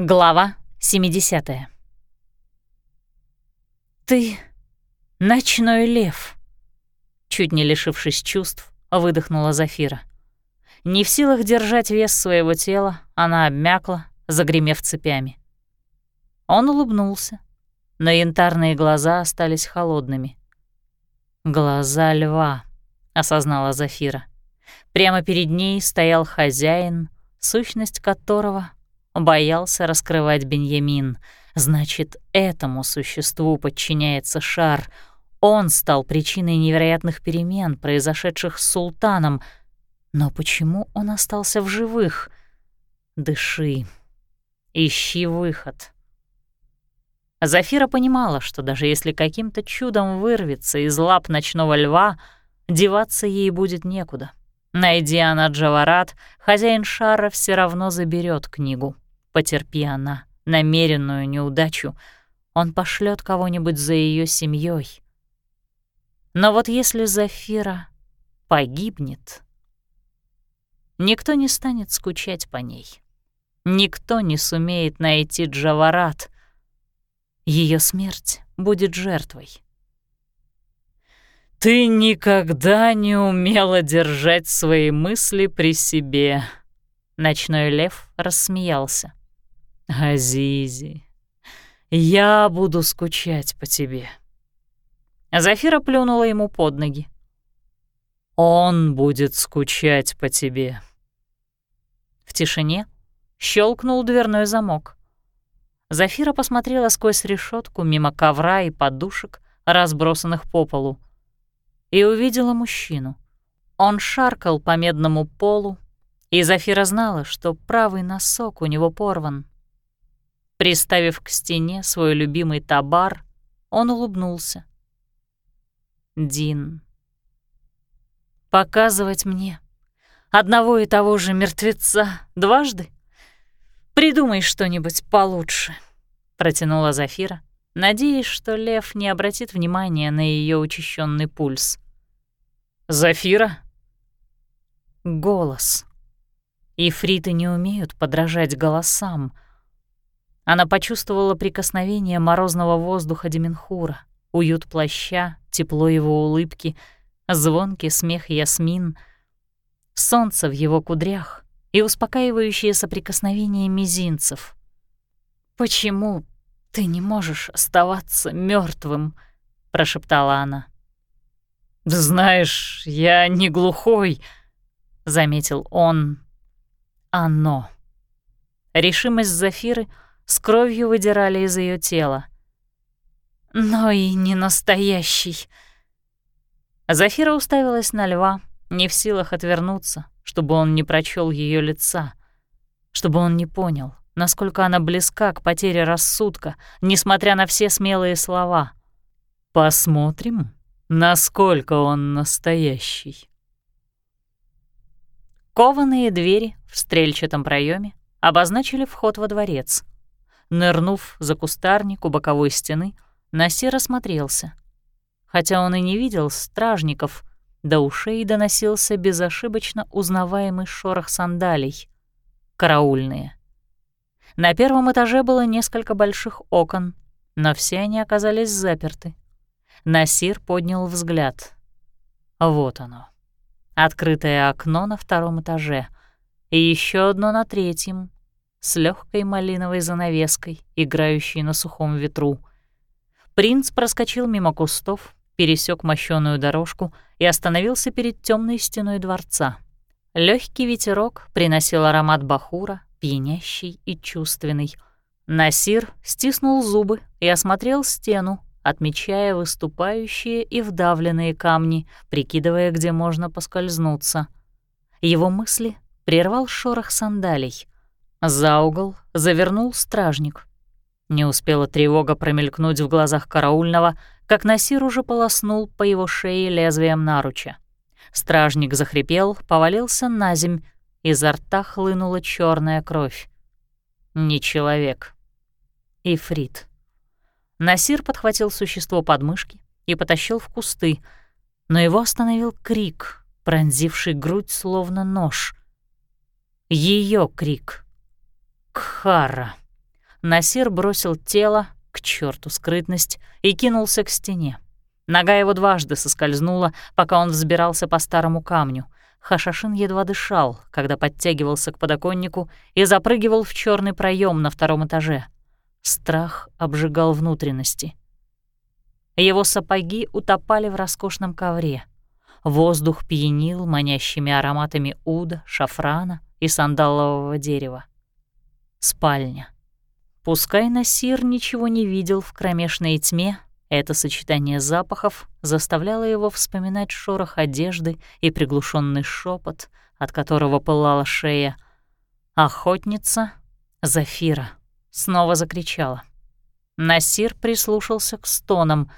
Глава 70 «Ты — ночной лев!» Чуть не лишившись чувств, выдохнула Зафира. Не в силах держать вес своего тела, она обмякла, загремев цепями. Он улыбнулся, но янтарные глаза остались холодными. «Глаза льва», — осознала Зафира. Прямо перед ней стоял хозяин, сущность которого боялся раскрывать Беньямин. Значит, этому существу подчиняется шар. Он стал причиной невероятных перемен, произошедших с султаном. Но почему он остался в живых? Дыши. Ищи выход. Зафира понимала, что даже если каким-то чудом вырвется из лап ночного льва, деваться ей будет некуда. Найди она Джаварат, хозяин шара все равно заберет книгу. Потерпи она намеренную неудачу, он пошлет кого-нибудь за ее семьей. Но вот если Зафира погибнет, никто не станет скучать по ней. Никто не сумеет найти Джаварат. Ее смерть будет жертвой. «Ты никогда не умела держать свои мысли при себе», — ночной лев рассмеялся. «Азизи, я буду скучать по тебе». Зафира плюнула ему под ноги. «Он будет скучать по тебе». В тишине щелкнул дверной замок. Зафира посмотрела сквозь решетку мимо ковра и подушек, разбросанных по полу и увидела мужчину. Он шаркал по медному полу, и Зафира знала, что правый носок у него порван. Приставив к стене свой любимый табар, он улыбнулся. «Дин, показывать мне одного и того же мертвеца дважды? Придумай что-нибудь получше», — протянула Зафира, надеясь, что лев не обратит внимания на ее учащенный пульс. «Зафира?» Голос. Ифриты не умеют подражать голосам. Она почувствовала прикосновение морозного воздуха Деменхура, уют плаща, тепло его улыбки, звонкий смех Ясмин, солнце в его кудрях и успокаивающее соприкосновение мизинцев. «Почему ты не можешь оставаться мертвым? прошептала она. «Знаешь, я не глухой», — заметил он. «Оно». Решимость Зафиры с кровью выдирали из ее тела. «Но и не настоящий». Зафира уставилась на льва, не в силах отвернуться, чтобы он не прочел ее лица, чтобы он не понял, насколько она близка к потере рассудка, несмотря на все смелые слова. «Посмотрим, насколько он настоящий». Кованые двери в стрельчатом проеме обозначили вход во дворец. Нырнув за кустарник у боковой стены, Насир осмотрелся. Хотя он и не видел стражников, до ушей доносился безошибочно узнаваемый шорох сандалий. Караульные. На первом этаже было несколько больших окон, но все они оказались заперты. Насир поднял взгляд. Вот оно. Открытое окно на втором этаже и еще одно на третьем, с легкой малиновой занавеской, играющей на сухом ветру. Принц проскочил мимо кустов, пересек мощеную дорожку и остановился перед темной стеной дворца. Легкий ветерок приносил аромат бахура, пьянящий и чувственный. Насир стиснул зубы и осмотрел стену, отмечая выступающие и вдавленные камни, прикидывая, где можно поскользнуться. Его мысли прервал шорох сандалий. За угол завернул стражник. Не успела тревога промелькнуть в глазах караульного, как Насир уже полоснул по его шее лезвием наруча. Стражник захрипел, повалился на земь, Изо рта хлынула черная кровь. Не человек. Ифрит. Насир подхватил существо под мышки и потащил в кусты, но его остановил крик, пронзивший грудь словно нож. Ее крик. Кхара. Насир бросил тело, к черту скрытность, и кинулся к стене. Нога его дважды соскользнула, пока он взбирался по старому камню. Хашашин едва дышал, когда подтягивался к подоконнику и запрыгивал в черный проем на втором этаже. Страх обжигал внутренности. Его сапоги утопали в роскошном ковре. Воздух пьянил манящими ароматами уда, шафрана и сандалового дерева. Спальня. Пускай Насир ничего не видел в кромешной тьме, это сочетание запахов заставляло его вспоминать шорох одежды и приглушенный шепот, от которого пылала шея. Охотница Зафира снова закричала. Насир прислушался к стонам.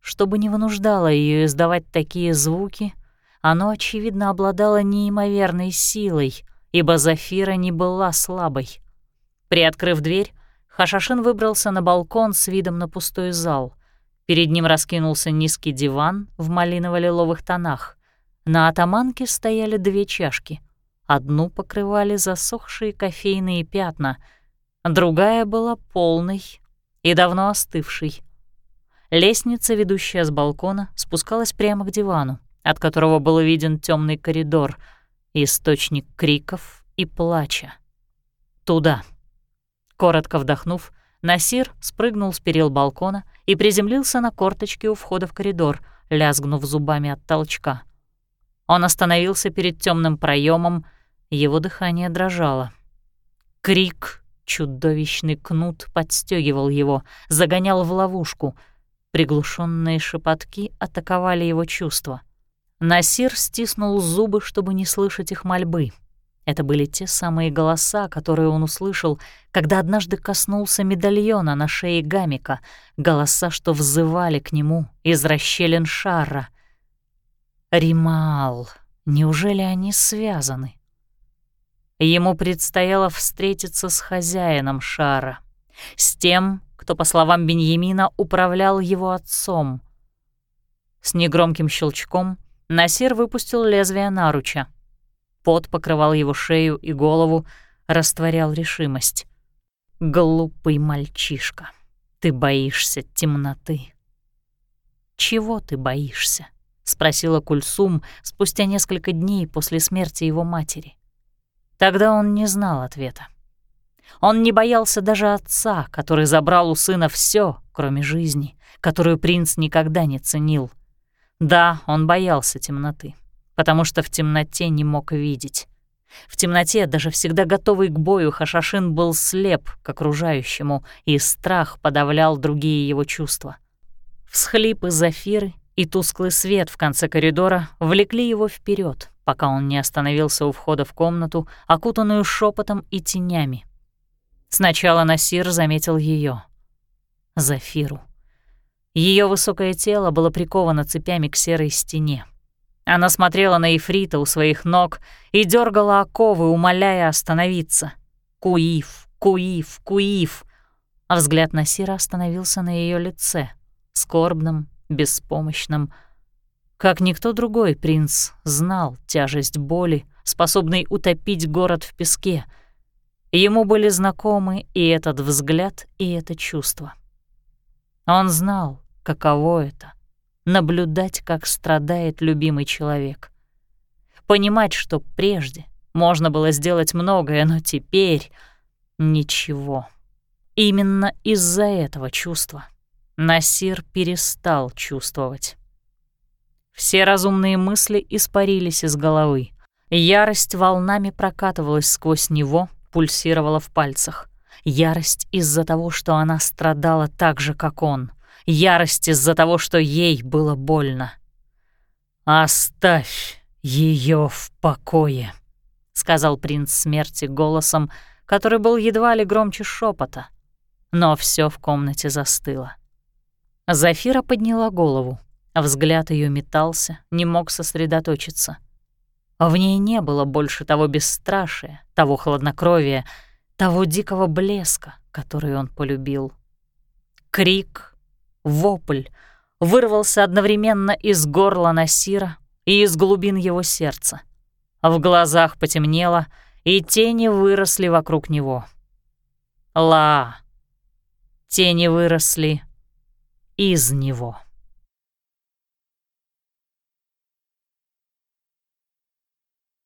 Чтобы не вынуждало ее издавать такие звуки, оно, очевидно, обладало неимоверной силой, ибо Зафира не была слабой. Приоткрыв дверь, Хашашин выбрался на балкон с видом на пустой зал. Перед ним раскинулся низкий диван в малиново-лиловых тонах. На атаманке стояли две чашки. Одну покрывали засохшие кофейные пятна, другая была полной и давно остывшей. Лестница, ведущая с балкона, спускалась прямо к дивану, от которого был виден темный коридор, источник криков и плача. Туда. Коротко вдохнув, Насир спрыгнул с перил балкона и приземлился на корточки у входа в коридор, лязгнув зубами от толчка. Он остановился перед темным проемом, его дыхание дрожало. Крик, чудовищный кнут подстегивал его, загонял в ловушку. Приглушенные шепотки атаковали его чувства. Насир стиснул зубы, чтобы не слышать их мольбы — это были те самые голоса, которые он услышал, когда однажды коснулся медальона на шее Гамика, голоса, что взывали к нему из расщелин шара. Римал, неужели они связаны? Ему предстояло встретиться с хозяином шара, с тем, кто, по словам Беньямина, управлял его отцом. С негромким щелчком Насир выпустил лезвие наруча. Пот покрывал его шею и голову, растворял решимость. «Глупый мальчишка, ты боишься темноты». «Чего ты боишься?» — спросила Кульсум спустя несколько дней после смерти его матери. Тогда он не знал ответа. Он не боялся даже отца, который забрал у сына все, кроме жизни, которую принц никогда не ценил. Да, он боялся темноты потому что в темноте не мог видеть. В темноте, даже всегда готовый к бою, Хашашин был слеп к окружающему, и страх подавлял другие его чувства. Всхлипы Зафиры и тусклый свет в конце коридора влекли его вперед, пока он не остановился у входа в комнату, окутанную шепотом и тенями. Сначала Насир заметил ее, Зафиру. Ее высокое тело было приковано цепями к серой стене. Она смотрела на Ифрита у своих ног и дергала оковы, умоляя остановиться. «Куив! Куив! Куив!» А взгляд Насира остановился на ее лице, скорбном, беспомощном. Как никто другой принц знал тяжесть боли, способной утопить город в песке. Ему были знакомы и этот взгляд, и это чувство. Он знал, каково это наблюдать, как страдает любимый человек. Понимать, что прежде можно было сделать многое, но теперь ничего. Именно из-за этого чувства Насир перестал чувствовать. Все разумные мысли испарились из головы. Ярость волнами прокатывалась сквозь него, пульсировала в пальцах. Ярость из-за того, что она страдала так же, как он — ярость из-за того, что ей было больно. «Оставь ее в покое», — сказал принц смерти голосом, который был едва ли громче шепота. Но все в комнате застыло. Зафира подняла голову. Взгляд ее метался, не мог сосредоточиться. В ней не было больше того бесстрашия, того хладнокровия, того дикого блеска, который он полюбил. Крик Вопль вырвался одновременно из горла Насира и из глубин его сердца. В глазах потемнело, и тени выросли вокруг него. Ла, Тени выросли из него.